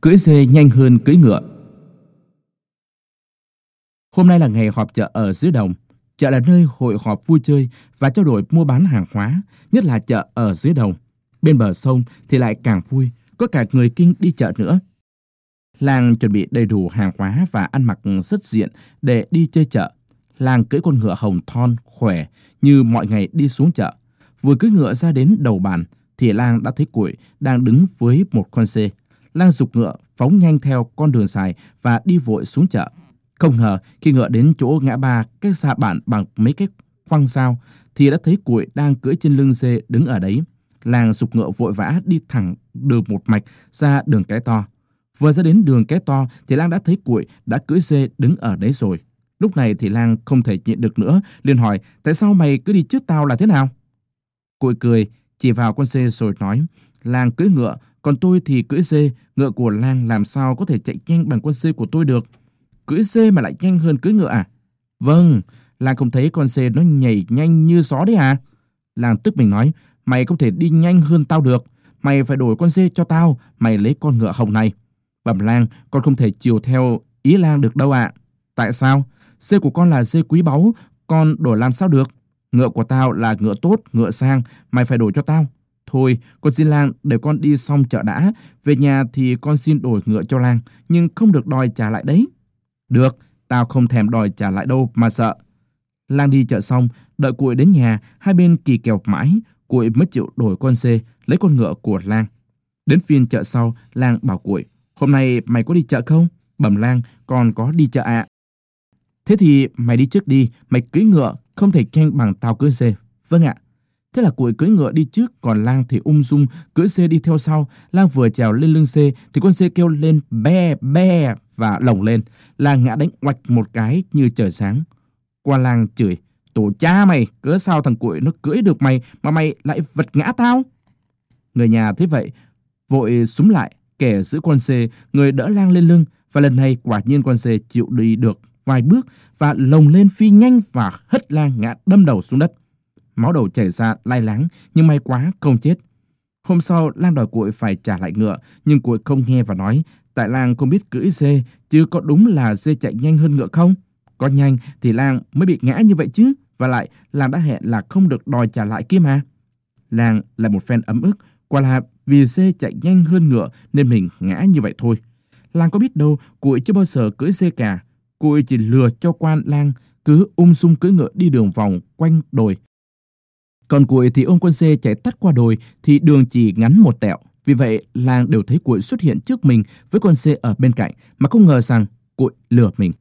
Cưỡi dê nhanh hơn cưỡi ngựa. Hôm nay là ngày họp chợ ở dưới đồng. Chợ là nơi hội họp vui chơi và trao đổi mua bán hàng hóa, nhất là chợ ở dưới đồng. Bên bờ sông thì lại càng vui, có cả người kinh đi chợ nữa. Làng chuẩn bị đầy đủ hàng hóa và ăn mặc rất diện để đi chơi chợ. Làng cưỡi con ngựa hồng thon, khỏe, như mọi ngày đi xuống chợ. Vừa cưỡi ngựa ra đến đầu bàn, thì Lang đã thấy Củi đang đứng với một con xe. Lang dục ngựa phóng nhanh theo con đường dài và đi vội xuống chợ. Không ngờ khi ngựa đến chỗ ngã ba cách xa bản bằng mấy cái khoang dao thì đã thấy Củi đang cưỡi trên lưng dê đứng ở đấy. Lang dục ngựa vội vã đi thẳng đường một mạch ra đường cái to. Vừa ra đến đường cái to thì Lang đã thấy Củi đã cưỡi dê đứng ở đấy rồi. Lúc này thì Lang không thể nhịn được nữa, liền hỏi tại sao mày cứ đi trước tao là thế nào? Củi cười, chỉ vào con dê rồi nói, Lang cưỡi ngựa, còn tôi thì cưỡi dê, ngựa của Lang làm sao có thể chạy nhanh bằng con dê của tôi được. Cưỡi dê mà lại nhanh hơn cưỡi ngựa à? Vâng, Lang không thấy con dê nó nhảy nhanh như gió đấy à? Lang tức mình nói, mày không thể đi nhanh hơn tao được. Mày phải đổi con dê cho tao, mày lấy con ngựa hồng này. Bẩm Lang, con không thể chiều theo ý Lang được đâu ạ. Tại sao? Dê của con là dê quý báu, con đổi làm sao được? Ngựa của tao là ngựa tốt, ngựa sang, mày phải đổi cho tao. Thôi, con xin lang để con đi xong chợ đã. Về nhà thì con xin đổi ngựa cho lang, nhưng không được đòi trả lại đấy. Được, tao không thèm đòi trả lại đâu mà sợ. Lang đi chợ xong, đợi cuội đến nhà, hai bên kỳ kèo mãi, cuội mới chịu đổi con xe lấy con ngựa của lang. Đến phiên chợ sau, lang bảo cuội, hôm nay mày có đi chợ không? Bẩm lang, con có đi chợ ạ. Thế thì mày đi trước đi, mày cưỡi ngựa, không thể tranh bằng tao cưỡi xe Vâng ạ. Thế là cuội cưỡi ngựa đi trước, còn Lang thì ung dung cưỡi xe đi theo sau. Lang vừa trèo lên lưng xe thì con xe kêu lên be be và lồng lên. Lang ngã đánh oạch một cái như trời sáng. Qua Lang chửi, tổ cha mày, cớ sao thằng cuội nó cưỡi được mày mà mày lại vật ngã tao? Người nhà thấy vậy, vội súng lại, kẻ giữ con xe, người đỡ Lang lên lưng và lần này quả nhiên con xe chịu đi được vài bước và lồng lên phi nhanh và hất Lang ngã đâm đầu xuống đất. Máu đầu chảy ra lai láng nhưng may quá không chết. Hôm sau Lang đòi cuội phải trả lại ngựa nhưng cuội không nghe và nói tại Lang không biết cưỡi dê chứ có đúng là dê chạy nhanh hơn ngựa không? Có nhanh thì Lang mới bị ngã như vậy chứ và lại Lang đã hẹn là không được đòi trả lại kia mà. Lang là một phen ấm ức quả là vì dê chạy nhanh hơn ngựa nên mình ngã như vậy thôi. Lang có biết đâu, cuội chưa bao giờ cưỡi dê cả. cuội chỉ lừa cho quan lang cứ ung dung cưỡi ngựa đi đường vòng quanh đồi. Còn cuội thì ôm quân xe chạy tắt qua đồi thì đường chỉ ngắn một tẹo. Vì vậy, làng đều thấy cuội xuất hiện trước mình với con xe ở bên cạnh mà không ngờ rằng cuội lừa mình.